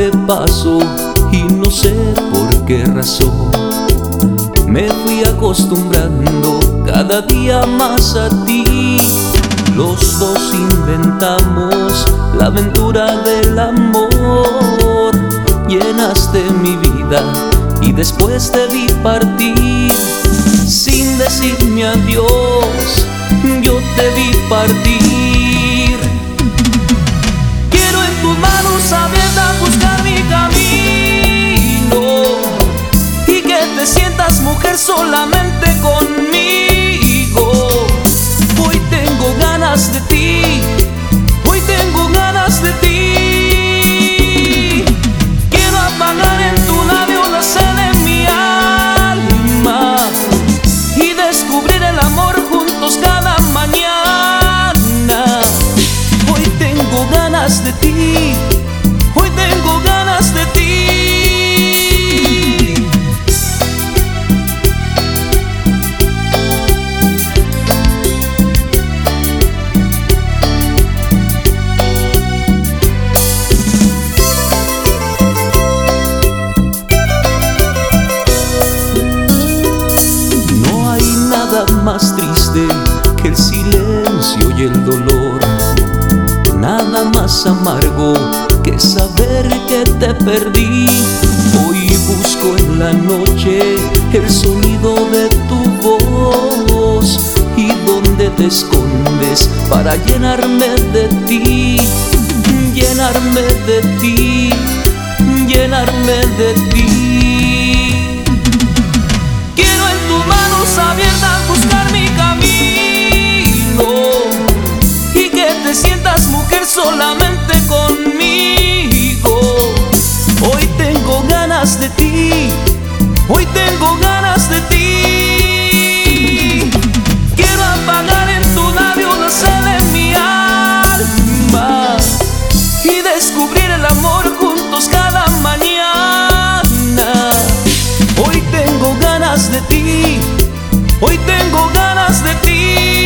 de paso y no sé por qué razón me fui acostumbrando cada día más a ti. Los dos inventamos la aventura del amor. Llenaste mi vida y después te vi partir. Sin decirme adiós, yo te vi solamente conmigo. Hoy tengo ganas de ti, hoy tengo ganas de ti. Quiero apagar en tu labio la sed de mi alma y descubrir el amor juntos cada mañana. Hoy tengo ganas de ti, hoy tengo ganas de ti. El dolor. Nada más amargo que saber que te perdí. Hoy busco en la noche el sonido de tu voz y donde te escondes para llenarme de ti, llenarme de ti, llenarme de ti. Solamente conmigo. Hoy tengo ganas de ti, hoy tengo ganas de ti. Quiero apagar en tu labio la sed de mi alma y descubrir el amor juntos cada mañana. Hoy tengo ganas de ti, hoy tengo ganas de ti.